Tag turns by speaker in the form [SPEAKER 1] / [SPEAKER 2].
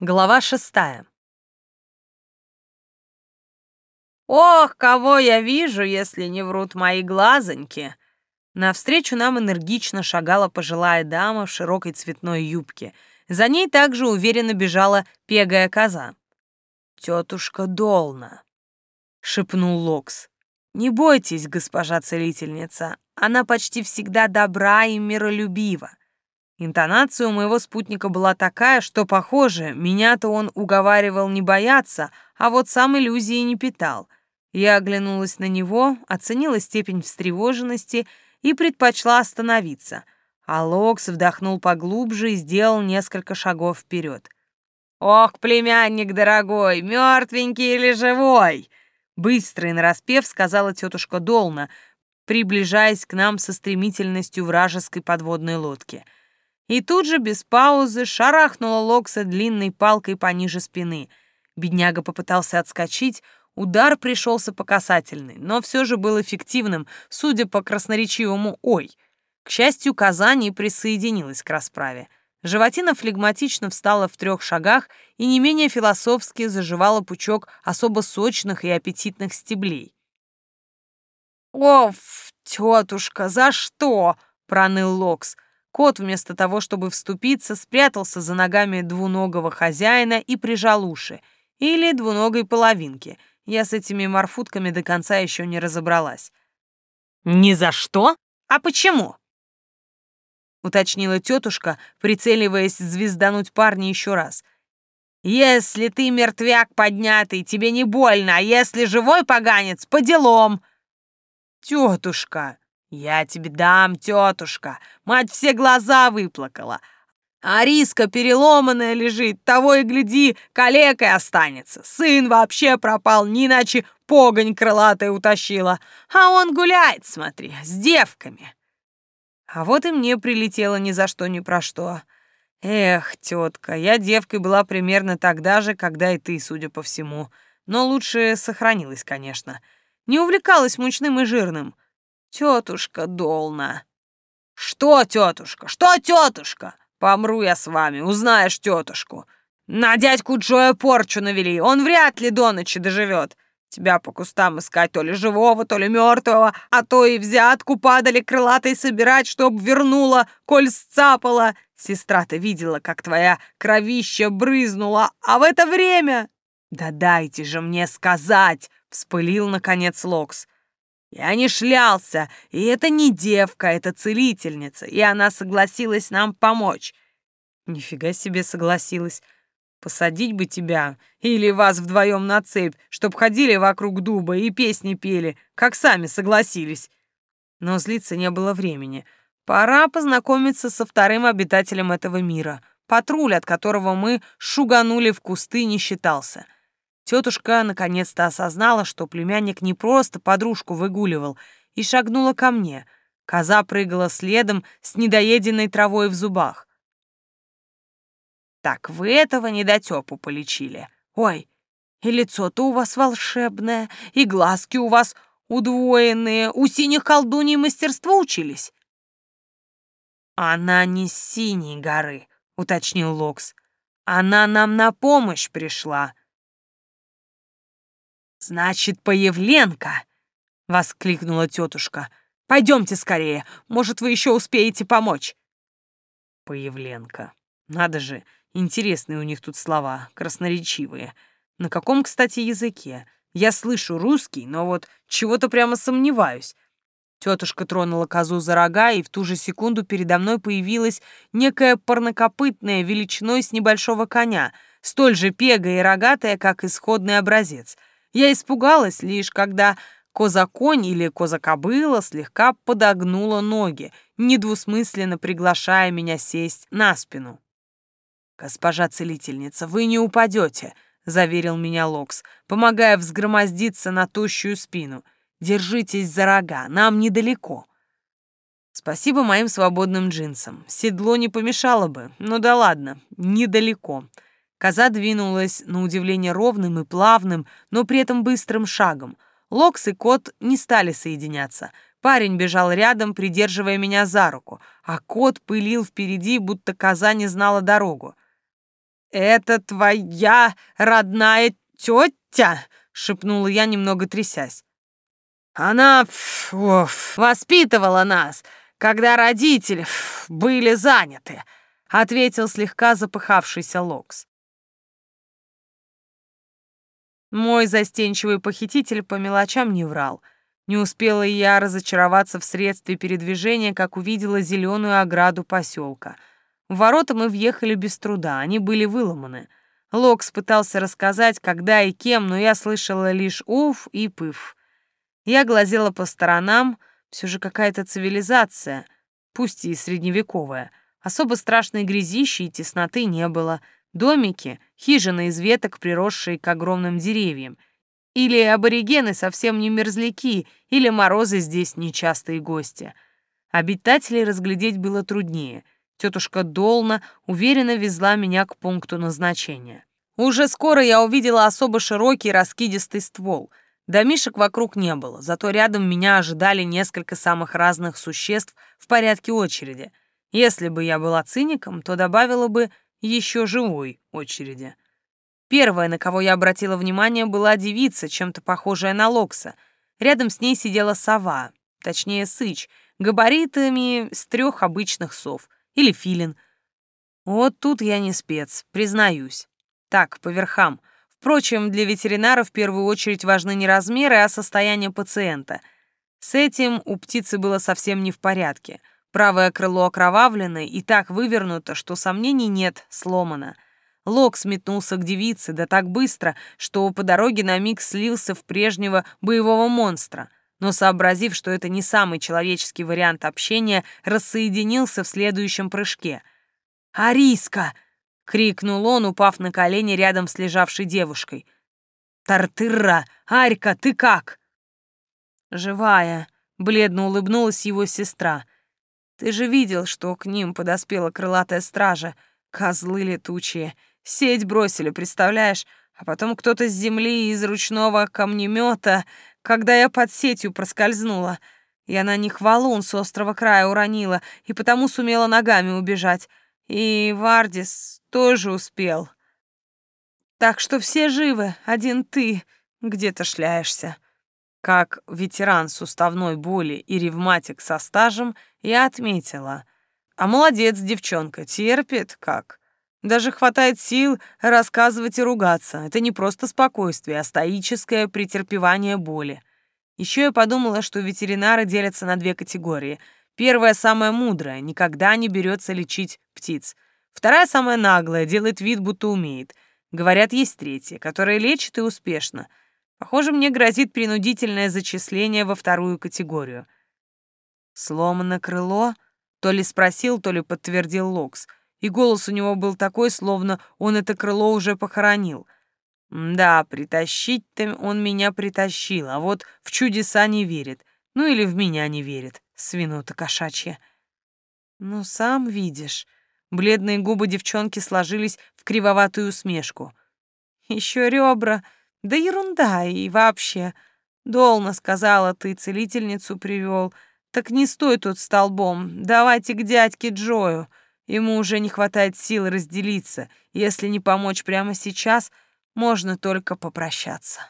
[SPEAKER 1] Глава шестая. «Ох, кого я вижу, если не врут мои глазоньки!» Навстречу нам энергично шагала пожилая дама в широкой цветной юбке. За ней также уверенно бежала пегая коза. «Тетушка Долна», — шепнул Локс. «Не бойтесь, госпожа целительница, она почти всегда добра и миролюбива. Интонация у моего спутника была такая, что, похоже, меня-то он уговаривал не бояться, а вот сам иллюзии не питал. Я оглянулась на него, оценила степень встревоженности и предпочла остановиться. А Локс вдохнул поглубже и сделал несколько шагов вперед. «Ох, племянник дорогой, мертвенький или живой!» Быстро и нараспев сказала тетушка Долна, приближаясь к нам со стремительностью вражеской подводной лодки — и тут же без паузы шарахнула Локса длинной палкой пониже спины. Бедняга попытался отскочить, удар пришелся по касательной, но все же был эффективным, судя по красноречивому «ой». К счастью, Казань присоединилась к расправе. Животина флегматично встала в трех шагах и не менее философски заживала пучок особо сочных и аппетитных стеблей. «Оф, тетушка, за что?» — проныл Локс. Кот вместо того, чтобы вступиться, спрятался за ногами двуногого хозяина и прижал уши. Или двуногой половинки. Я с этими морфутками до конца еще не разобралась.
[SPEAKER 2] «Ни за что?
[SPEAKER 1] А почему?» уточнила тетушка, прицеливаясь звездануть парня еще раз. «Если ты мертвяк поднятый, тебе не больно, а если живой поганец, по делам!» «Тетушка!» «Я тебе дам, тетушка. Мать все глаза выплакала. А риска переломанная лежит, того и гляди, калекой останется. Сын вообще пропал, не иначе погонь крылатая утащила. А он гуляет, смотри, с девками». А вот и мне прилетело ни за что ни про что. Эх, тетка, я девкой была примерно тогда же, когда и ты, судя по всему. Но лучше сохранилась, конечно. Не увлекалась мучным и жирным. Тетушка Долна. Что, тетушка? Что, тетушка? Помру я с вами, узнаешь тетушку. На дядьку Джоя порчу навели, он вряд ли до ночи доживет. Тебя по кустам искать то ли живого, то ли мертвого, а то и взятку падали крылатой собирать, чтоб вернула, коль сцапала. Сестра-то видела, как твоя кровища брызнула, а в это время... Да дайте же мне сказать, вспылил наконец Локс. Я не шлялся, и это не девка, это целительница, и она согласилась нам помочь. Нифига себе согласилась. Посадить бы тебя или вас вдвоем на цепь, чтоб ходили вокруг дуба и песни пели, как сами согласились. Но злиться не было времени. Пора познакомиться со вторым обитателем этого мира. Патруль, от которого мы шуганули в кусты, не считался — Тетушка наконец-то осознала, что племянник не просто подружку выгуливал, и шагнула ко мне. Коза прыгала следом с недоеденной травой в зубах. «Так вы этого недотёпу полечили? Ой, и лицо-то у вас волшебное, и глазки у вас удвоенные, у синих колдуней мастерство учились?» «Она не с синей горы», — уточнил Локс. «Она нам на помощь пришла». «Значит, Появленко!» — воскликнула тетушка. «Пойдемте скорее, может, вы еще успеете помочь». «Появленко. Надо же, интересные у них тут слова, красноречивые. На каком, кстати, языке? Я слышу русский, но вот чего-то прямо сомневаюсь». Тетушка тронула козу за рога, и в ту же секунду передо мной появилась некая парнокопытная величиной с небольшого коня, столь же пегая и рогатая, как исходный образец — я испугалась лишь, когда коза-конь или коза-кобыла слегка подогнула ноги, недвусмысленно приглашая меня сесть на спину. «Госпожа целительница, вы не упадете», — заверил меня Локс, помогая взгромоздиться на тощую спину. «Держитесь за рога, нам недалеко». Спасибо моим свободным джинсам. Седло не помешало бы. Ну да ладно, недалеко. Коза двинулась, на удивление, ровным и плавным, но при этом быстрым шагом. Локс и кот не стали соединяться. Парень бежал рядом, придерживая меня за руку, а кот пылил впереди, будто коза не знала дорогу. это твоя родная тетя?» — шепнула я, немного трясясь. «Она фу, воспитывала нас, когда родители фу, были заняты», — ответил слегка запыхавшийся Локс. Мой застенчивый похититель по мелочам не врал. Не успела я разочароваться в средстве передвижения, как увидела зеленую ограду поселка. В ворота мы въехали без труда, они были выломаны. Локс пытался рассказать, когда и кем, но я слышала лишь уф и пыф. Я глазела по сторонам, все же какая-то цивилизация, пусть и средневековая. Особо страшной грязищи и тесноты не было — Домики, хижины из веток, приросшие к огромным деревьям. Или аборигены совсем не мерзляки, или морозы здесь нечастые гости. Обитателей разглядеть было труднее. Тетушка Долна уверенно везла меня к пункту назначения. Уже скоро я увидела особо широкий раскидистый ствол. Домишек вокруг не было, зато рядом меня ожидали несколько самых разных существ в порядке очереди. Если бы я была циником, то добавила бы еще живой очереди. Первая, на кого я обратила внимание, была девица, чем-то похожая на Локса. Рядом с ней сидела сова, точнее сыч, габаритами с трех обычных сов. Или филин. Вот тут я не спец, признаюсь. Так, по верхам. Впрочем, для ветеринара в первую очередь важны не размеры, а состояние пациента. С этим у птицы было совсем не в порядке — Правое крыло окровавлено и так вывернуто, что сомнений нет, сломано. Лок сметнулся к девице, да так быстро, что по дороге на миг слился в прежнего боевого монстра. Но, сообразив, что это не самый человеческий вариант общения, рассоединился в следующем прыжке. «Ариска!» — крикнул он, упав на колени рядом с лежавшей девушкой. «Тартырра! Арька, ты как?» «Живая!» — бледно улыбнулась его сестра — ты же видел, что к ним подоспела крылатая стража. Козлы летучие. Сеть бросили, представляешь? А потом кто-то с земли из ручного камнемета, когда я под сетью проскользнула. Я на них валун с острого края уронила, и потому сумела ногами убежать. И Вардис тоже успел. Так что все живы, один ты где-то шляешься. Как ветеран суставной боли и ревматик со стажем, я отметила. А молодец девчонка, терпит как. Даже хватает сил рассказывать и ругаться. Это не просто спокойствие, а стоическое претерпевание боли. Еще я подумала, что ветеринары делятся на две категории. Первая самая мудрая, никогда не берется лечить птиц. Вторая самая наглая, делает вид, будто умеет. Говорят, есть третья, которая лечит и успешно — Похоже, мне грозит принудительное зачисление во вторую категорию. Сломано крыло? То ли спросил, то ли подтвердил Локс. И голос у него был такой, словно он это крыло уже похоронил. Да, притащить-то он меня притащил, а вот в чудеса не верит. Ну или в меня не верит, свинута кошачья. Ну, сам видишь. Бледные губы девчонки сложились в кривоватую усмешку. Еще ребра, да ерунда и вообще. Долно сказала, ты целительницу привел. Так не стой тут столбом. Давайте к дядьке Джою. Ему уже не хватает сил разделиться. Если не помочь прямо сейчас, можно только попрощаться.